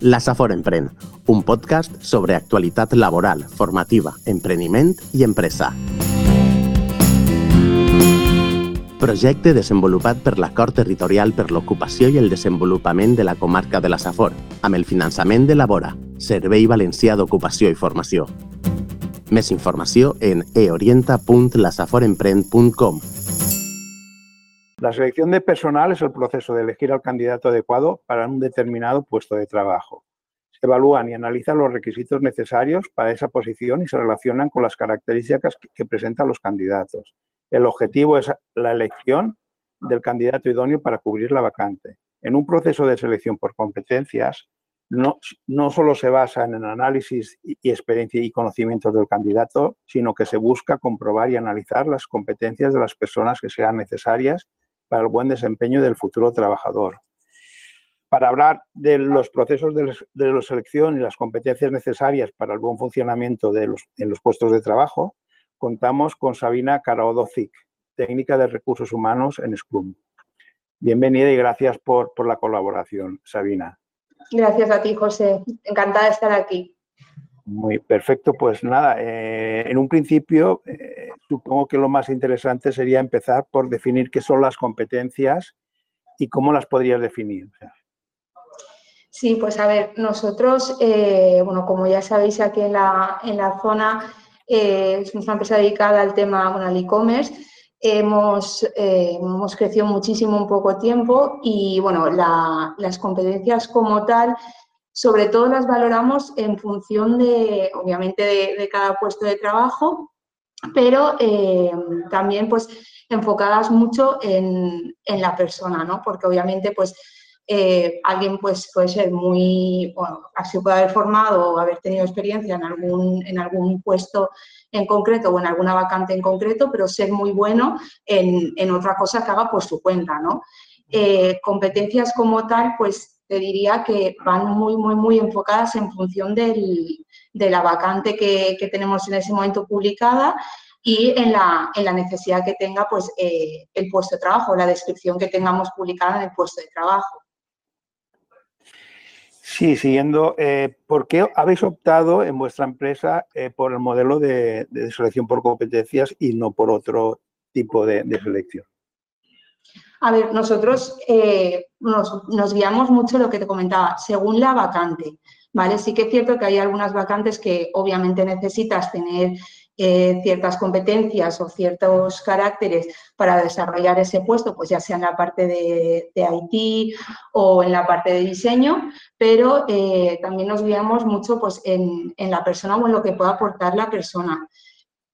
La Safor Empren, un podcast sobre actualitat laboral, formativa, empreniment i empresa. Projecte desenvolupat per l'Acord Territorial per l'Ocupació i el Desenvolupament de la Comarca de la Safor, amb el finançament de Labora, Servei Valencià d'Ocupació i Formació. Més informació en eorienta.lasaforempren.com. La selección de personal es el proceso de elegir al candidato adecuado para un determinado puesto de trabajo. Se evalúan y analizan los requisitos necesarios para esa posición y se relacionan con las características que presentan los candidatos. El objetivo es la elección del candidato idóneo para cubrir la vacante. En un proceso de selección por competencias, no, solo se basa en el análisis y, experiencia y conocimientos del candidato, sino que se busca comprobar y analizar las competencias de las personas que sean necesarias para el buen desempeño del futuro trabajador. Para hablar de los procesos de, la selección y las competencias necesarias para el buen funcionamiento de los, en los puestos de trabajo, contamos con Sabina Caraodo-Zic, técnica de recursos humanos en Scrum. Bienvenida y gracias por, por la colaboración, Sabina. Gracias a ti, José. Encantada de estar aquí. Muy perfecto. Pues nada, eh, en un principio eh, supongo que lo más interesante sería empezar por definir qué son las competencias y cómo las podrías definir. Sí, pues a ver, nosotros, eh, bueno, como ya sabéis aquí en la, en la zona, es una empresa dedicada al tema, bueno, al e-commerce Hemos, hemos crecido muchísimo en poco tiempo y, bueno, las competencias como tal, sobre todo las valoramos en función de, obviamente, de, cada puesto de trabajo, pero eh, también, pues, enfocadas mucho en, en, la persona, ¿no? Porque, obviamente, pues, eh, alguien pues, puede ser muy, bueno, así puede haber formado o haber tenido experiencia en algún, en algún puesto en concreto o en alguna vacante en concreto, pero ser muy bueno en, otra cosa que haga por su cuenta, ¿no? Eh, competencias como tal, pues te diría que van muy, muy, enfocadas en función de la vacante que, tenemos en ese momento publicada y en la, en la necesidad que tenga pues, eh, el puesto de trabajo, la descripción que tengamos publicada en el puesto de trabajo. Sí, siguiendo, eh, ¿por qué habéis optado en vuestra empresa eh, por el modelo de, selección por competencias y no por otro tipo de, selección? A ver, nosotros eh, nos, guiamos mucho lo que te comentaba, según la vacante, ¿vale? Sí que es cierto que hay algunas vacantes que obviamente necesitas tener eh, ciertas competencias o ciertos caracteres para desarrollar ese puesto, pues ya sea en la parte de, IT o en la parte de diseño, pero eh, también nos guiamos mucho pues, en, la persona o en lo que pueda aportar la persona.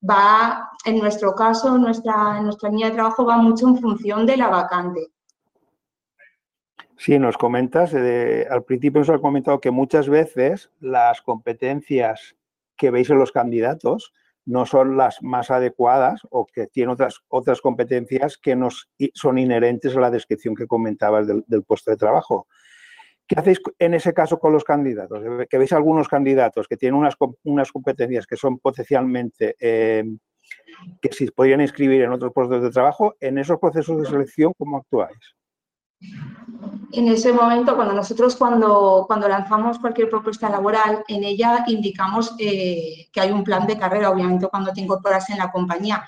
Va, en nuestro caso, nuestra, nuestra línea de trabajo va mucho en función de la vacante. Sí, nos comentas, eh, al principio nos ha comentado que muchas veces las competencias que veis en los candidatos no son las más adecuadas o que tienen otras, otras competencias que nos son inherentes a la descripción que comentabas del, puesto de trabajo. ¿Qué hacéis en ese caso con los candidatos? Que veis algunos candidatos que tienen unas, unas competencias que son potencialmente eh, que si podrían inscribir en otros puestos de trabajo, en esos procesos de selección, ¿cómo actuáis? En ese momento, cuando nosotros cuando, cuando lanzamos cualquier propuesta laboral, en ella indicamos eh, que hay un plan de carrera, obviamente cuando te incorporas en la compañía.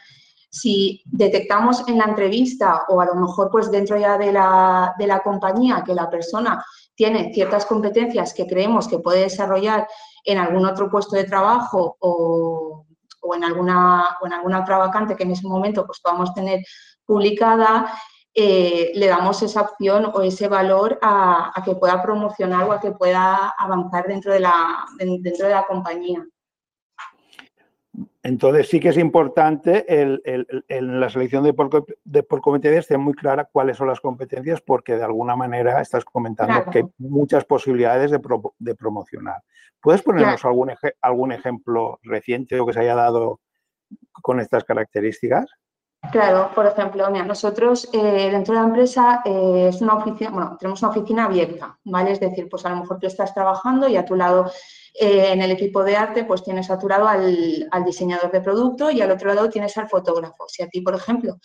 Si detectamos en la entrevista o a lo mejor pues dentro ya de la, de la compañía que la persona tiene ciertas competencias que creemos que puede desarrollar en algún otro puesto de trabajo o, o, en, alguna, o en alguna otra vacante que en ese momento pues podamos tener publicada, eh, le damos esa opción o ese valor a, que pueda promocionar o a que pueda avanzar dentro de la, dentro de la compañía. Entonces sí que es importante en la selección de por, de por competencias tener muy clara cuáles son las competencias porque de alguna manera estás comentando que hay muchas posibilidades de, promocionar. ¿Puedes ponernos algún, algún ejemplo reciente o que se haya dado con estas características? Claro, por ejemplo, mira, nosotros eh, dentro de la empresa eh, es una oficina, bueno, tenemos una oficina abierta, ¿vale? Es decir, pues a lo mejor tú estás trabajando y a tu lado eh, en el equipo de arte pues tienes a tu lado al, diseñador de producto y al otro lado tienes al fotógrafo. Si a ti, por ejemplo,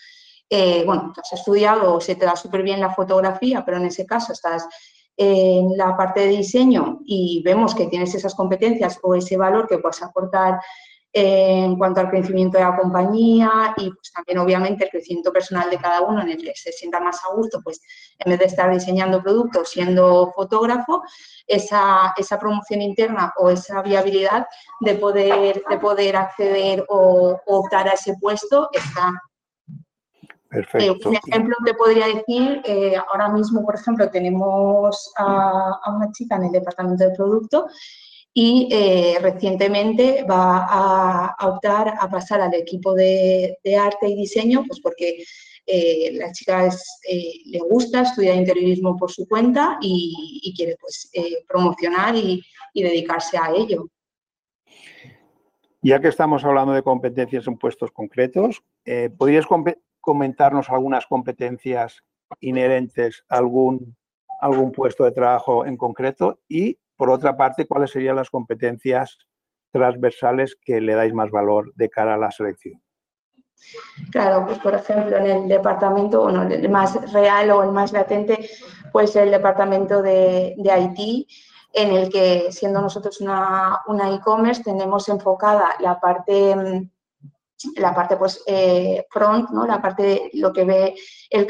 bueno, has estudiado o se te da súper bien la fotografía, pero en ese caso estás en la parte de diseño y vemos que tienes esas competencias o ese valor que puedas aportar en cuanto al crecimiento de la compañía y pues, también obviamente el crecimiento personal de cada uno en el que se sienta más a gusto, pues en vez de estar diseñando productos, siendo fotógrafo, esa, esa promoción interna o esa viabilidad de poder, de poder acceder o, optar a ese puesto está. Perfecto. un ejemplo te podría decir, eh, ahora mismo, por ejemplo, tenemos a, a una chica en el departamento de producto y eh, recientemente va a, optar a pasar al equipo de, arte y diseño, pues porque eh, la chica eh, le gusta estudiar interiorismo por su cuenta y, quiere pues promocionar y, dedicarse a ello. Ya que estamos hablando de competencias en puestos concretos, ¿podrías comentarnos algunas competencias inherentes a algún, algún puesto de trabajo en concreto y por otra parte, ¿cuáles serían las competencias transversales que le dais más valor de cara a la selección? Claro, pues por ejemplo, en el departamento, bueno, el más real o el más latente, pues el departamento de, de IT, en el que siendo nosotros una e-commerce tenemos enfocada la parte mm, la parte pues, eh, front, ¿no? la parte de lo que ve el,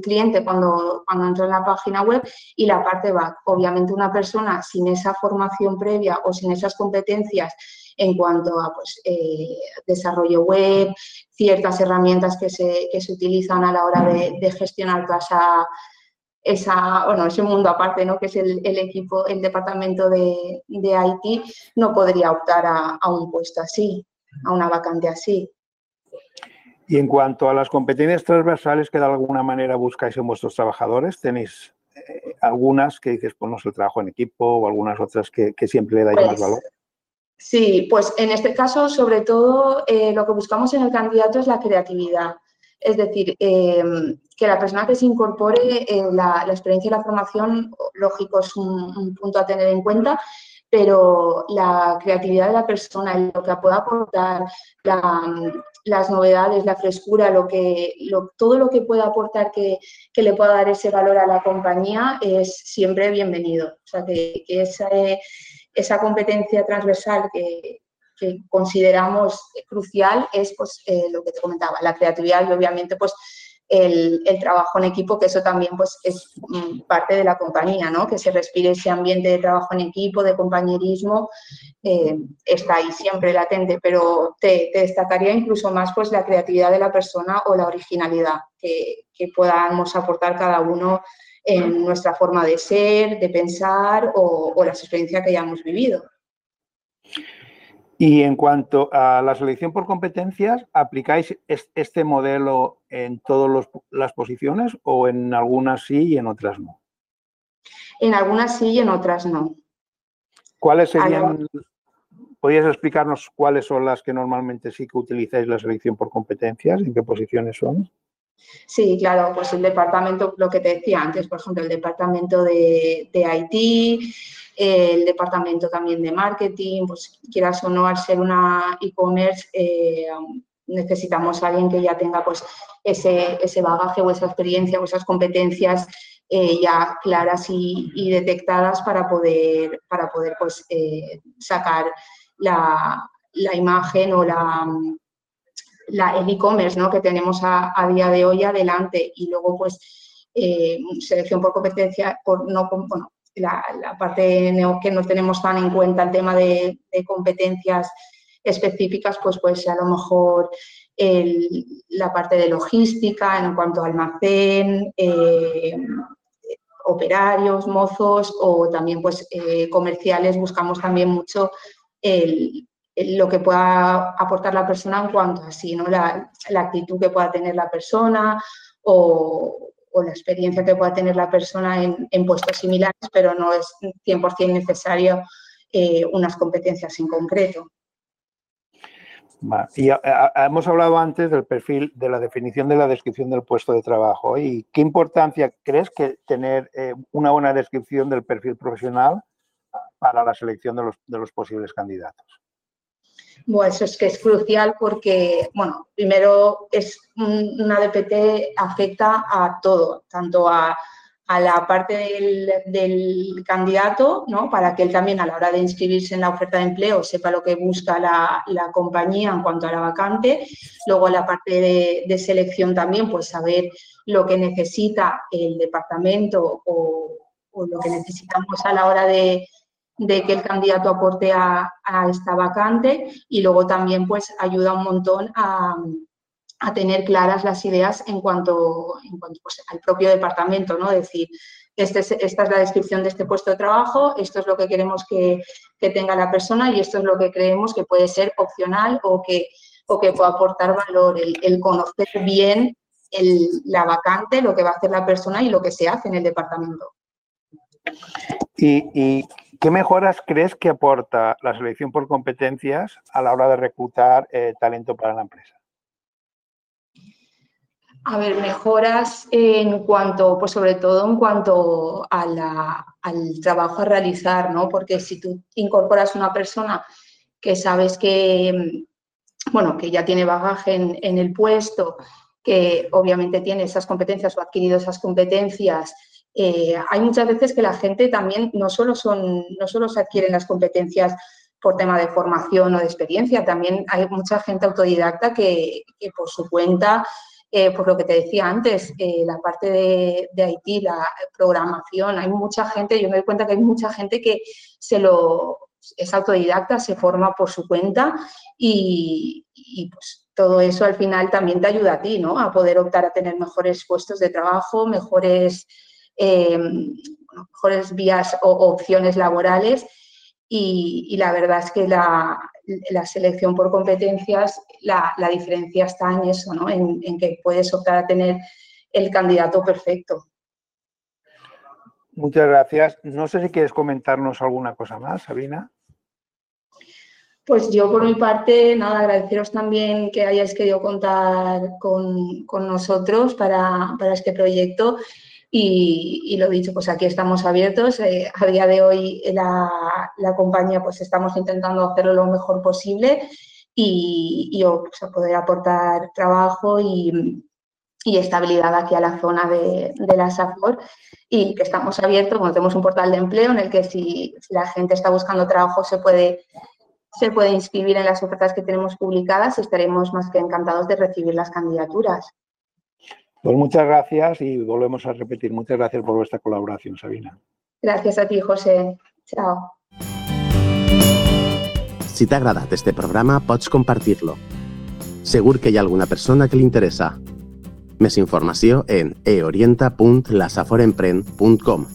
cliente cuando, cuando entra en la página web y la parte back. Obviamente una persona sin esa formación previa o sin esas competencias en cuanto a pues, eh, desarrollo web, ciertas herramientas que se, que se, utilizan a la hora de, gestionar toda esa, esa, bueno, ese mundo aparte, ¿no? que es el, equipo, el departamento de, de, IT, no podría optar a un puesto así a una vacante así. Y en cuanto a las competencias transversales que de alguna manera buscáis en vuestros trabajadores, ¿tenéis eh, algunas que dices, pues no el trabajo en equipo o algunas otras que, siempre le dais más pues, valor? Sí, pues en este caso, sobre todo, eh, lo que buscamos en el candidato es la creatividad. Es decir, em, que la persona que se incorpore, eh, la, experiencia y la formación, lógico, es un, punto a tener en cuenta, pero la creatividad de la persona, lo que pueda aportar, las novedades, la frescura, lo que, todo lo que pueda aportar que, le pueda dar ese valor a la compañía es siempre bienvenido. O sea, que, esa, esa, competencia transversal que, consideramos crucial es pues, eh, lo que te comentaba, la creatividad y obviamente pues el, trabajo en equipo, que eso también pues, es mm, parte de la compañía, ¿no? que se respire ese ambiente de trabajo en equipo, de compañerismo, eh, está ahí siempre latente, pero te, destacaría incluso más pues, la creatividad de la persona o la originalidad que, podamos aportar cada uno en nuestra forma de ser, de pensar o, o las experiencias que hayamos vivido. Y en cuanto a la selección por competencias, ¿aplicáis este modelo en todas las posiciones o en algunas sí y en otras no? En algunas sí y en otras no. ¿Cuáles serían, podrías explicarnos cuáles son las que normalmente sí que utilizáis la selección por competencias? ¿En qué posiciones son? Sí, claro, pues el departamento, lo que te decía antes, por ejemplo, el departamento de, de IT, el departamento también de marketing, pues quieras o no, al ser una e-commerce, eh, necesitamos a alguien que ya tenga pues ese, ese, bagaje o esa experiencia o esas competencias eh, ya claras y, detectadas para poder, para poder pues, eh, sacar la, imagen o la, la el e-commerce ¿no? que tenemos a, día de hoy adelante y luego pues selección por competencia, por no, bueno, la, parte que no tenemos tan en cuenta el tema de, competencias específicas, pues puede ser a lo mejor la parte de logística en cuanto a almacén, eh, operarios, mozos o también pues eh, comerciales. Buscamos también mucho lo que pueda aportar la persona en cuanto a sí, ¿no? la, la actitud que pueda tener la persona o, o la experiencia que pueda tener la persona en, puestos similares, pero no es 100% necesario eh, unas competencias en concreto. Y hemos hablado antes del perfil, de la definición de la descripción del puesto de trabajo. ¿Y qué importancia crees que tener eh, una buena descripción del perfil profesional para la selección de los posibles candidatos? Bueno, eso es que es crucial porque, bueno, primero es una DPT afecta a todo, tanto a, a la parte del, candidato, ¿no? para que él también a la hora de inscribirse en la oferta de empleo sepa lo que busca la, compañía en cuanto a la vacante. Luego la parte de, selección también, pues saber lo que necesita el departamento o, lo que necesitamos a la hora de, que el candidato aporte a, a, esta vacante y luego también pues ayuda un montón a, a tener claras las ideas en cuanto, pues, al propio departamento, ¿no? decir, este esta es la descripción de este puesto de trabajo, esto es lo que queremos que, tenga la persona y esto es lo que creemos que puede ser opcional o que, o que pueda aportar valor, el, conocer bien la vacante, lo que va a hacer la persona y lo que se hace en el departamento. ¿Y, qué mejoras crees que aporta la selección por competencias a la hora de reclutar eh, talento para la empresa? A ver, mejoras en cuanto, pues sobre todo en cuanto al trabajo a realizar, ¿no? Porque si tú incorporas una persona que sabes que, bueno, que ya tiene bagaje en, el puesto, que obviamente tiene esas competencias o ha adquirido esas competencias, eh, hay muchas veces que la gente también no solo, son, no solo se adquieren las competencias por tema de formación o de experiencia, también hay mucha gente autodidacta que, por su cuenta eh, por lo que te decía antes, eh, la parte de, de, Haití, la programación, hay mucha gente, yo me doy cuenta que hay mucha gente que se lo es autodidacta, se forma por su cuenta y, pues todo eso al final también te ayuda a ti, ¿no? A poder optar a tener mejores puestos de trabajo, mejores, eh, mejores vías o opciones laborales y, la verdad es que la, selección por competencias, la, diferencia está en eso, ¿no? En, que puedes optar a tener el candidato perfecto. Muchas gracias. No sé si quieres comentarnos alguna cosa más, Sabina. Pues yo por mi parte, nada, agradeceros también que hayáis querido contar con, nosotros para, para este proyecto y, lo dicho, pues aquí estamos abiertos. Eh, a día de hoy la, compañía pues estamos intentando hacerlo lo mejor posible y, y poder aportar trabajo y, estabilidad aquí a la zona de, la SAFOR y que estamos abiertos, bueno, tenemos un portal de empleo en el que si, la gente está buscando trabajo se puede, se puede inscribir en las ofertas que tenemos publicadas y estaremos más que encantados de recibir las candidaturas. Pues muchas gracias y volvemos a repetir. Muchas gracias por vuestra colaboración, Sabina. Gracias a ti, José. Chao. Si t'ha agradat este programa, pots compartir-lo. Segur que hi ha alguna persona que li interessa. Més informació en eorienta.lasaforemprèn.com.